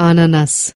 ananas.